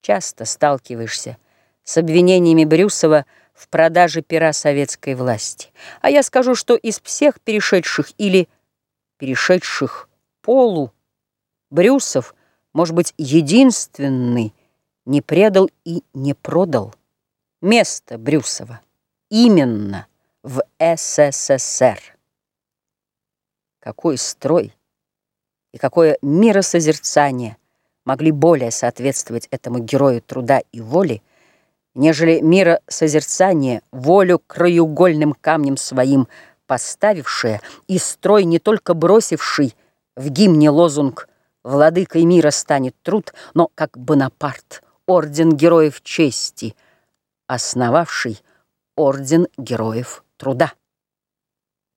Часто сталкиваешься с обвинениями Брюсова в продаже пера советской власти. А я скажу, что из всех перешедших или перешедших полу Брюсов, может быть, единственный, не предал и не продал место Брюсова именно в СССР. Какой строй и какое миросозерцание могли более соответствовать этому герою труда и воли, нежели миросозерцание, волю краеугольным камнем своим поставившее и строй не только бросивший в гимне лозунг «Владыкой мира станет труд», но как Бонапарт, орден героев чести, основавший орден героев труда.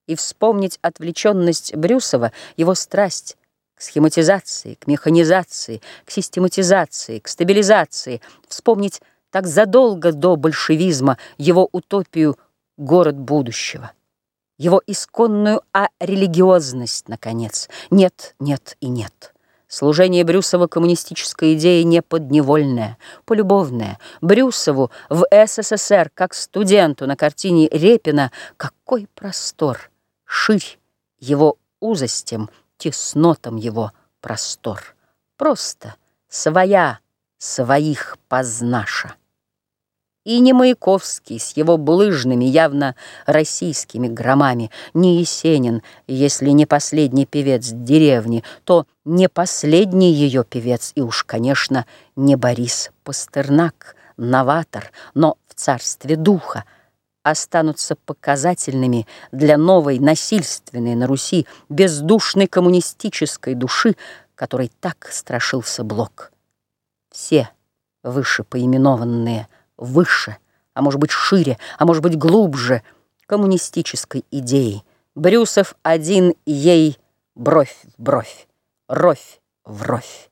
И вспомнить отвлеченность Брюсова, его страсть схематизации, к механизации, к систематизации, к стабилизации, вспомнить так задолго до большевизма его утопию «Город будущего», его исконную арелигиозность, наконец. Нет, нет и нет. Служение Брюсова коммунистической идеи не подневольное, полюбовное. Брюсову в СССР, как студенту на картине Репина, какой простор, ширь его узостям – теснотам его простор. Просто своя своих познаша. И не Маяковский с его булыжными, явно российскими громами, не Есенин, если не последний певец деревни, то не последний ее певец, и уж, конечно, не Борис Пастернак, новатор, но в царстве духа, останутся показательными для новой насильственной на Руси бездушной коммунистической души, которой так страшился Блок. Все выше поименованные, выше, а может быть шире, а может быть глубже коммунистической идеи. Брюсов один ей бровь в бровь, ровь в ровь.